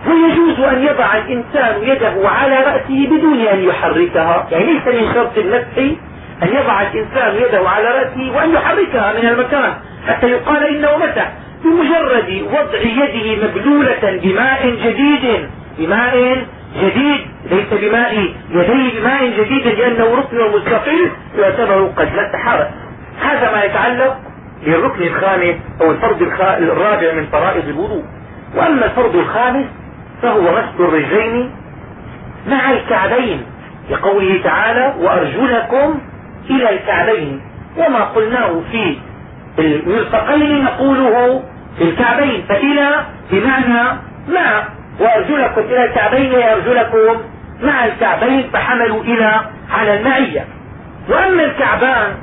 ويجوز أن يضع الإنسان يده على رأسه بدون أن يحركها. يعني ليس من شرط المسح أن يضع الإنسان يده على رأسه وأن يحركها من المكان. حتى يقال إنه مسح بمجرد وضع يده مبلولة بماء جديد بماء جديد ليس بماء يديه بماء جديد لأنه ركن مستقل يعتبر قد مسح هذا ما يتعلق بالركن الخامس أو الفرض الرابع من فرائض الوضوء. وأما الفرض الخامس فهو غسل الرجلين مع الكعبين لقوله تعالى وأرجلكم إلى الكعبين وما قلناه في المرفقين نقوله في الكعبين فإلى بمعنى مع وأرجلكم إلى الكعبين وأرجلكم مع الكعبين فحملوا إلى على المعية. وأما الكعبان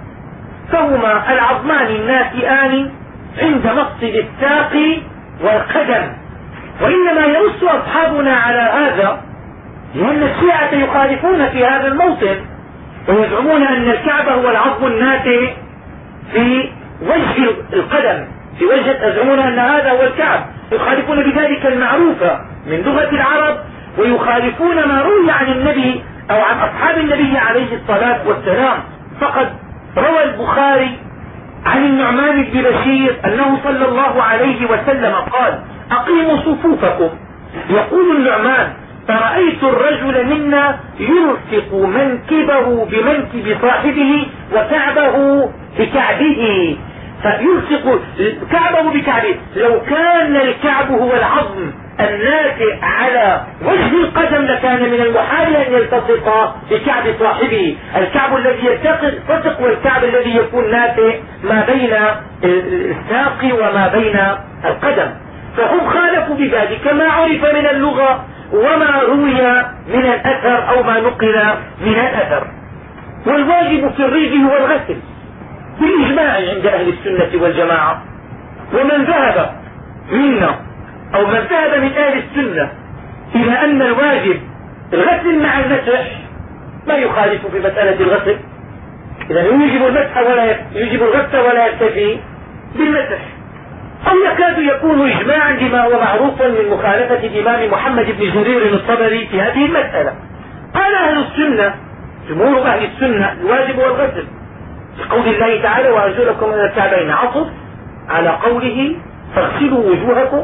فهما العظمان الناتئان عند مفصل الساق والقدم. وإنما ينص أصحابنا على هذا لأن الشيعة يخالفون في هذا الموطن ويزعمون أن الكعبة هو العظم الناتئ في وجه القدم. في وجه يزعمون أن هذا هو الكعب يخالفون بذلك المعروف من لغة العرب ويخالفون ما روي عن النبي أو عن أصحاب النبي عليه الصلاة والسلام. فقد روى البخاري عن النعمان بن بشير أنه صلى الله عليه وسلم قال أقيموا صفوفكم. يقول النعمان فرأيت الرجل منا يلصق منكبه بمنكب صاحبه وكعبه بكعبه فيلصق كعبه بكعبه. لو كان الكعب هو العظم الناتئ على وجه القدم لكان من المحال أن يلتصق بكعب صاحبه. الكعب الذي يلتصق والكعب الذي يكون ناتئ ما بين الساق وما بين القدم. فهم خالفوا بذلك. ما عرف من اللغة وما روي من الأثر أو ما نقل من الأثر. والواجب في الريج هو الغسل. بالإجماع عند أهل السنة والجماعة. ومن ذهب منا أو من ذهب من أهل السنة إلى أن الواجب الغسل مع المسح ما يخالف في مسألة الغسل. إذا يجب المسح ولا يجب الغسل ولا يكتفي بالمسح. أو يكاد يكون إجماعا لما هو معروف من مخالفة الإمام محمد بن جرير الطبري في هذه المسألة. قال أهل السنة جمهور أهل السنة الواجب هو الغسل. لقول الله تعالى وأرجلكم إلى الكعبين. عطف على قوله فاغسلوا وجوهكم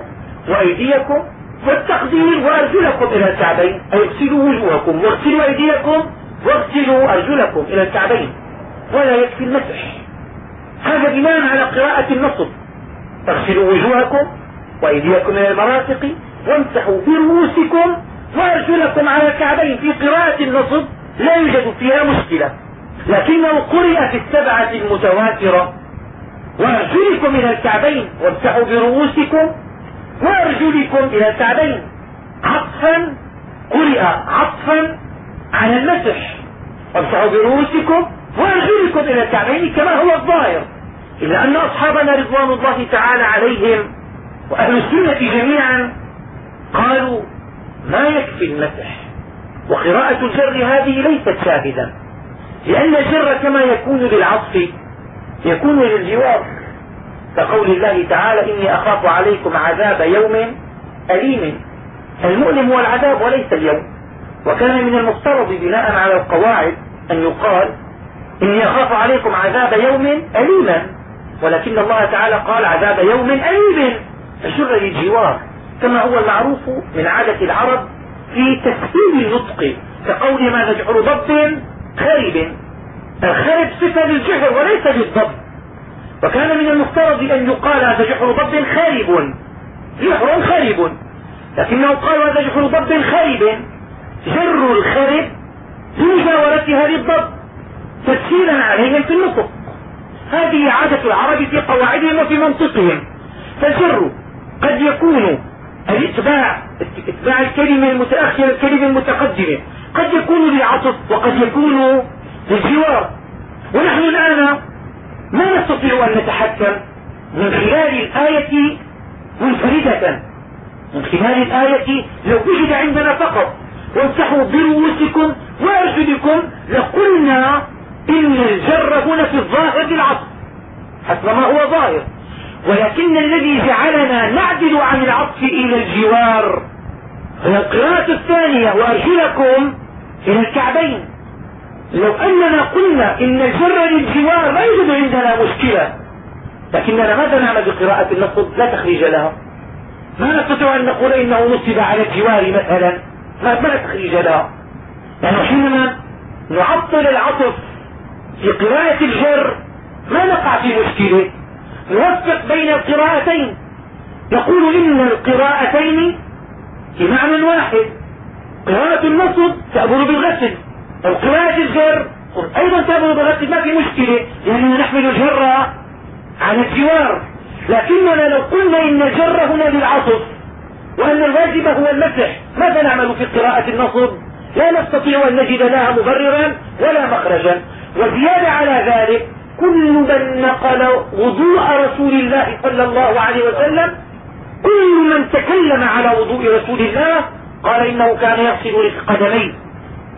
وأيديكم والتقدير وأرجلكم إلى الكعبين. أي اغسلوا وجوهكم واغسلوا أيديكم واغسلوا أرجلكم إلى الكعبين. ولا يكفي المسح. هذا بناء على قراءة النصب. اغسلوا وجوهكم وأيديكم إلى المرافق وامسحوا برؤوسكم وأرجلكم على الكعبين. في قراءة النصب لا يوجد فيها مشكلة. لكنه قرئ في السبعة المتواترة. وأرجلكم إلى الكعبين وامسحوا برؤوسكم وأرجلكم إلى الكعبين. عطفا قرئ عطفا على المسح. وامسحوا برؤوسكم وأرجلكم إلى الكعبين كما هو الظاهر. إلا أن أصحابنا رضوان الله تعالى عليهم وأهل السنة جميعا قالوا ما يكفي المسح. وقراءة الجر هذه ليست شاهدا. لأن الجر كما يكون للعطف يكون للجوار. كقول الله تعالى إني أخاف عليكم عذاب يوم أليم. المؤلم هو العذاب وليس اليوم. وكان من المفترض بناء على القواعد أن يقال إني أخاف عليكم عذاب يوم أليما ولكن الله تعالى قال عذاب يوم أليم. الجر للجوار كما هو المعروف من عادة العرب في تسهيل النطق كقول ما نجعل ضب خرب الخرب صفة للجحر وليس للضب. وكان من المفترض أن يقال هذا جحر ضب خارب جحر خارب لكنه قال هذا جحر ضب خارب جر الخرب لمجاورتها للضب. تسهيلا عليهم في النطق. هذه عادة العرب في قواعدهم وفي منطقهم. فالجر قد يكون الإتباع إتباع الكلمة المتأخرة الكلمة المتقدمة. قد يكون للعطف وقد يكون للجوار. ونحن الآن ما نستطيع أن نتحكم من خلال الآية منفردة. من خلال الآية لو وجد عندنا فقط وامسحوا برؤوسكم وأرجلكم لقلنا إن الجر هنا في الظاهر للعطف حسب ما هو ظاهر. ولكن الذي جعلنا نعدل عن العطف إلى الجوار هي القراءة الثانية. وأرجلكم إلى الكعبين. لو أننا قلنا إن الجر للجوار لا يوجد عندنا مشكلة لكننا ماذا نعمل بقراءة النصب لا تخريج لها ما نستطيع أن نقول إنه نصب على الجوار مثلا. ما لا تخريج لها لأنه حينما نعطل العطف في قراءة الجر ما نقع في مشكلة. نوفق بين القراءتين. نقول إن القراءتين في معنى واحد. قراءة النصب تأمر بالغسل. أو قراءة الجر أيضا تأمر بالغسل ما في مشكلة لاننا نحمل الجر على الجوار. لكننا لو قلنا إن الجر هنا للعطف وأن الواجب هو المسح ماذا نعمل في قراءة النصب لا نستطيع أن نجد لها مبررا ولا مخرجا. وزيادة على ذلك كل من نقل وضوء رسول الله صلى الله عليه وسلم كل من تكلم على وضوء رسول الله قال إنه كان يغسل قدميه.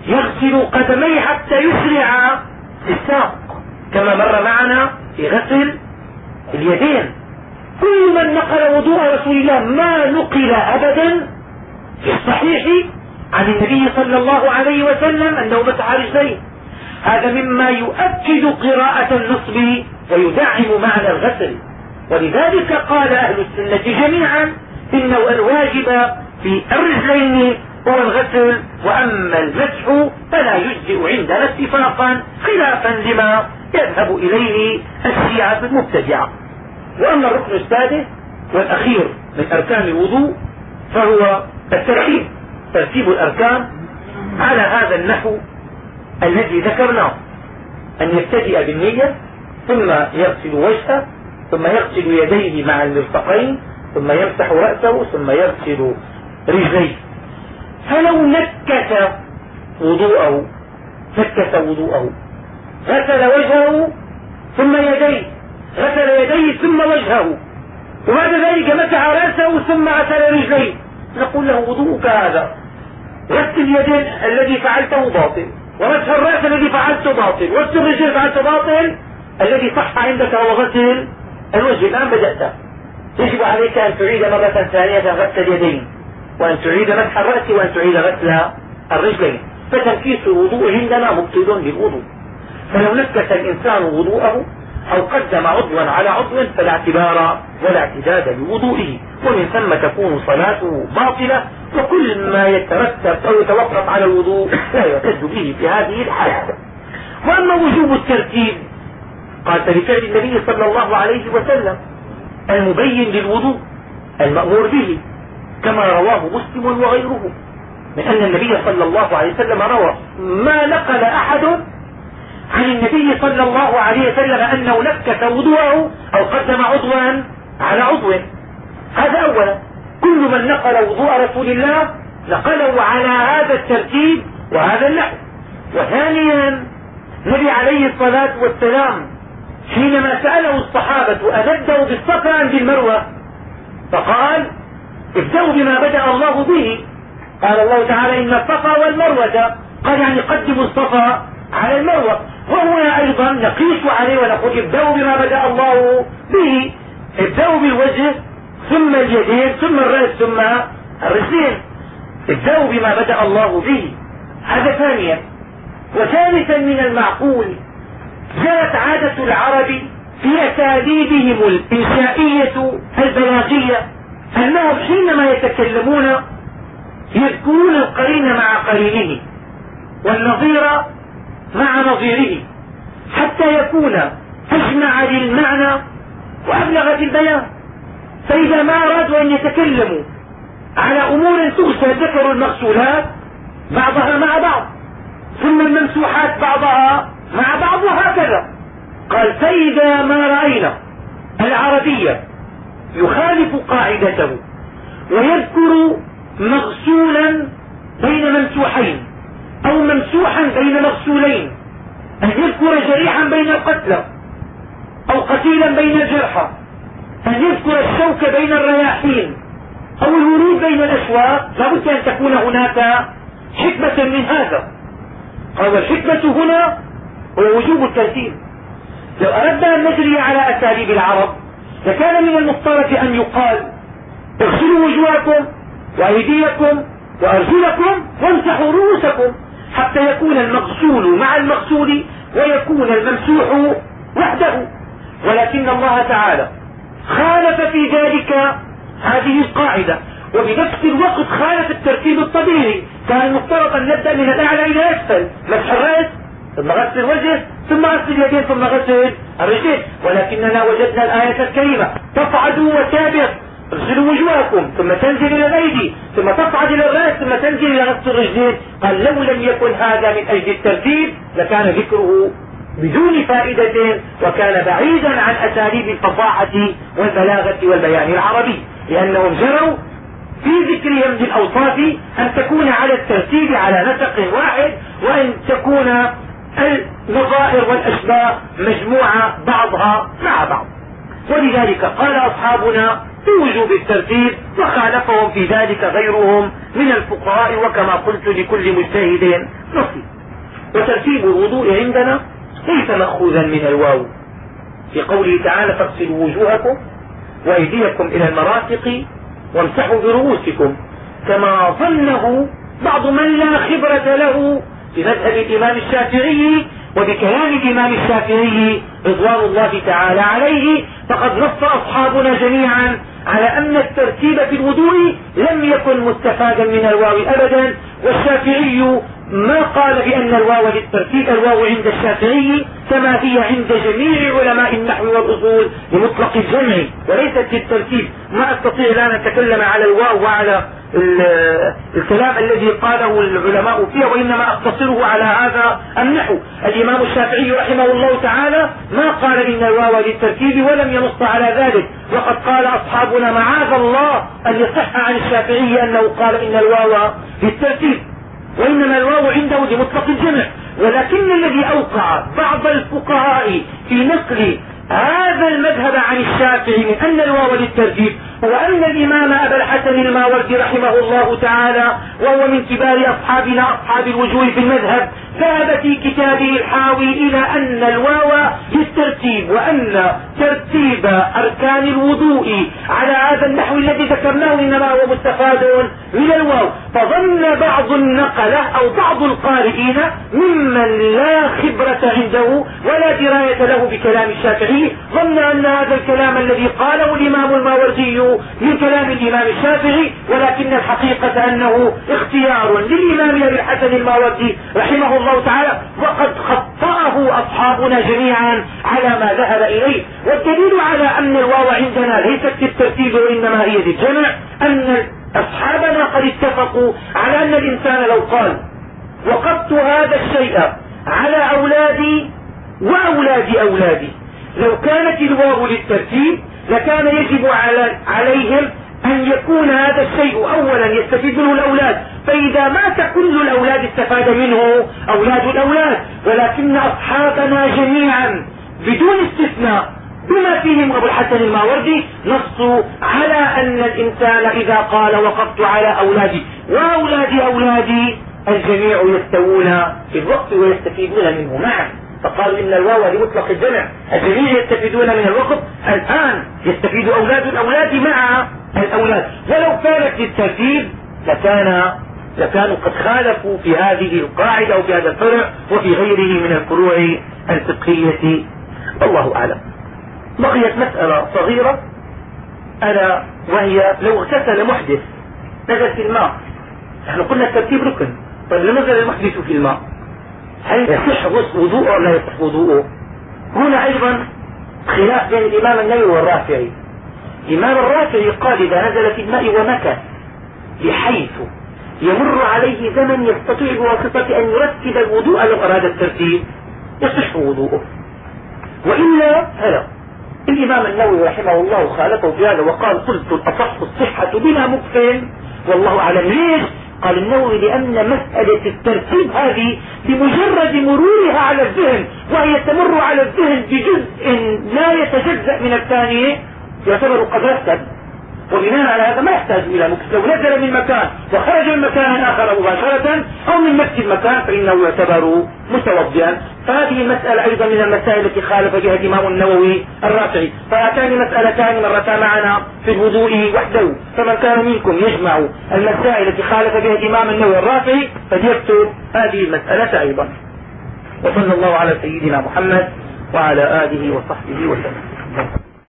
يغسل قدميه حتى يسرع في الساق. كما مر معنا في غسل اليدين. كل من نقل وضوء رسول الله ما نقل ابدا في الصحيح عن النبي صلى الله عليه وسلم أنه مسح رجليه. هذا مما يؤكد قراءة النصب ويدعم معنى الغسل. ولذلك قال أهل السنة جميعا إنه الواجب في الرجلين هو الغسل وأما المسح فلا يجزئ عندنا اتفاقا خلافا لما يذهب إليه الشيعة المبتدعة. وأما الركن السادس والأخير من أركان الوضوء فهو الترتيب ترتيب الأركان على هذا النحو الذي ذكرناه. أن يبتدئ بالنية ثم يغسل وجهه ثم يغسل يديه مع المرفقين ثم يمسح رأسه ثم يغسل رجليه فلو نكت وضوءه نكت وضوءه. غسل وجهه ثم يديه. غسل يديه ثم وجهه. وبعد ذلك مسح رأسه ثم غسل رجليه. نقول له وضوءك هذا. غسل اليدين الذي فعلته باطل. ومسح الرأس الذي فعلته باطل. وغسل الرجل فعلته باطل الذي صح عندك هو غسل الوجه. الآن بدأت. يجب عليك أن تعيد مرة ثانية غسل اليدين. وأن تعيد مسح الرأس وأن تعيد غسل الرجلين. فتنكيس الوضوء عندنا مبطل للوضوء فلو نكس الإنسان وضوءه أو قدم عضوا على عضو فلا اعتبار ولا اعتداد لوضوئه. ومن ثم تكون صلاته باطلة وكل ما يترتب أو يتوقف على الوضوء لا يعتد به في هذه الحالة. وأما وجوب الترتيب قال فلفعل النبي صلى الله عليه وسلم المبين للوضوء المأمور به. كما رواه مسلم وغيره. من أن النبي صلى الله عليه وسلم روى ما نقل أحد عن النبي صلى الله عليه وسلم أنه نكت وضوءه أو قدم عضوا على عضو. هذا أولا. كل من نقل وضوء رسول الله نقله على هذا الترتيب وهذا النحو. وثانيا النبي عليه الصلاة والسلام حينما سأله الصحابة أنبدأ بالصفا عند المروة فقال ابدأوا بما بدأ الله به. قال الله تعالى إن الصفا والمروة. قال يعني قدموا الصفا على المروة. وهنا أيضا نقيس عليه ونقول ابدأوا بما بدأ الله به. ابدأوا بالوجه ثم اليدين ثم الرأس ثم الرجلين. ابدأوا بما بدأ الله به. هذا ثانيا. وثالثا من المعقول. جاءت عادة العرب في أساليبهم الإنشائية البلاغية. أنهم حينما يتكلمون يذكرون القرين مع قرينه والنظير مع نظيره حتى يكون أجمع للمعنى وأبلغ في البيان فإذا ما أرادوا أن يتكلموا على أمور تغسل ذكروا المغسولات بعضها مع بعض ثم الممسوحات بعضها مع بعض وهكذا. قال فإذا ما رأينا العربية يخالف قاعدته ويذكر مغسولا بين ممسوحين أو ممسوحا بين مغسولين أن يذكر جريحا بين القتلى أو قتيلا بين الجرحى أن يذكر الشوك بين الرياحين أو الورود بين الأشواق لابد أن تكون هناك حكمة من هذا. قال الحكمة هنا هو وجوب الترتيب لو أردنا أن نجري على أساليب العرب لكان من المفترض أن يقال اغسلوا وجوهكم وأيديكم وأرجلكم وامسحوا رؤوسكم حتى يكون المغسول مع المغسول ويكون الممسوح وحده. ولكن الله تعالى خالف في ذلك هذه القاعدة وبنفس الوقت خالف الترتيب الطبيعي. كان المفترض ان نبدأ من الأعلى إلى أسفل. مسح الرأس ثم غسل الوجه ثم غسل اليدين ثم غسل الرجلين. ولكننا وجدنا الآية الكريمة. تصعدوا وتابر اغسلوا وجوهكم ثم تنزل إلى الأيدي ثم تصعد إلى الرأس ثم تنزل إلى غسل الرجلين. قال لو لم يكن هذا من أجل الترتيب لكان ذكره بدون فائدة وكان بعيدا عن أساليب الفصاحة والبلاغة والبيان العربي. لأنهم جروا في ذكرهم للأوصاف أن تكون على الترتيب على نسق واحد وأن تكون النظائر والأشباه مجموعة بعضها مع بعض. ولذلك قال أصحابنا بوجوب الترتيب وخالفهم في ذلك غيرهم من الفقهاء وكما قلت لكل مجتهد نصيب. وترتيب الوضوء عندنا ليس مأخوذا من الواو. في قوله تعالى فاغسلوا وجوهكم وأيديكم إلى المرافق وامسحوا برؤوسكم كما ظنه بعض من لا خبرة له بمذهب الإمام الشافعي وبكلام الإمام الشافعي رضوان الله تعالى عليه فقد نص أصحابنا جميعا على أن الترتيب في الوضوء لم يكن مستفادا من الواو أبدا والشافعي ما قال بأن الواو للترتيب الواو عند الشافعي كما هي عند جميع علماء النحو والأصول لمطلق الجمع وليست للترتيب ما أستطيع الآن أن أتكلم على الواو وعلى الكلام الذي قاله العلماء فيها وإنما اقتصره على هذا النحو. الإمام الشافعي رحمه الله تعالى ما قال إن الواو للترتيب ولم ينص على ذلك. وقد قال أصحابنا معاذ الله أن يصح عن الشافعي أنه قال إن الواو للترتيب. وإنما الواو عنده لمطلق الجمع. ولكن الذي أوقع بعض الفقهاء في نقل هذا المذهب عن الشافعي من أن الواو للترتيب وأن الإمام أبا الحسن الماوردي رحمه الله تعالى وهو من كبار أصحابنا أصحاب الوجوه في المذهب ذهب في كتابه الحاوي إلى أن الواو للترتيب وأن ترتيب أركان الوضوء على هذا النحو الذي ذكرناه إنما هو مستفاد من الواو. فظن بعض النقلة أو بعض القارئين ممن لا خبرة عنده ولا دراية له بكلام الشافعي. ظن أن هذا الكلام الذي قاله الإمام الماوردي من كلام الإمام الشافعي ولكن الحقيقة أنه اختيار للإمام أبي الحسن الماوردي رحمه الله تعالى وقد خطأه أصحابنا جميعا على ما ذهب إليه. والدليل على أن الواو عندنا ليست في الترتيب وإنما هي للجمع أن أصحابنا قد اتفقوا على أن الإنسان لو قال وقفت هذا الشيء على أولادي وأولاد أولادي لو كانت الواو للترتيب لكان يجب على عليهم أن يكون هذا الشيء أولا يستفيد منه الأولاد. فإذا مات كل الأولاد استفاد منه أولاد الأولاد. ولكن أصحابنا جميعا بدون استثناء بما فيهم أبو الحسن الماوردي نصوا على أن الإنسان إذا قال وقفت على أولادي واولاد أولادي الجميع يستوون في الوقت ويستفيدون منه. معا فقالوا إن الواو لمطلق الجمع. الجميع يستفيدون من الوقت الآن يستفيد أولاد الأولاد مع الأولاد. ولو كانت للترتيب لكان لكانوا قد خالفوا في هذه القاعدة وفي هذا الفرع وفي غيره من الفروع الفقهية. الله أعلم. بقيت مسألة صغيرة. ألا وهي لو اغتسل محدث نزل في الماء. نحن قلنا الترتيب ركن. طيب لو نزل المحدث في الماء؟ هل يصح وضوءه أو لا يصح وضوءه؟ هنا أيضا خلاف بين الإمام النووي والرافعي. الإمام الرافعي قال إذا نزل في الماء ومكث بحيث يمر عليه زمن يستطيع بواسطة أن يرتب الوضوء لو أراد الترتيب يصح وضوءه. وإلا فلا الإمام النووي رحمه الله خالفه في هذا وقال قلت الأصح الصحة بلا مكفٍ والله أعلم ليش؟ قال النووي لأن مسألة الترتيب هذه بمجرد مرورها على الذهن وهي تمر على الذهن بجزء لا يتجزأ من الثاني يعتبر قد رتب وبناء على هذا ما يحتاج إلى مكس لو نزل من مكان وخرج من مكان آخر مباشرة أو من نفس المكان فإنه يعتبر متوضئا. فهذه المسألة أيضا من المسائل التي خالف بها الإمام النووي الرافعي. فهاتان مسألتان مرتا معنا في الوضوء وحده. فمن كان منكم يجمع المسائل التي خالف بها الإمام النووي الرافعي فليكتب هذه المسألة أيضا. وصلى الله على سيدنا محمد وعلى آله وصحبه وسلم.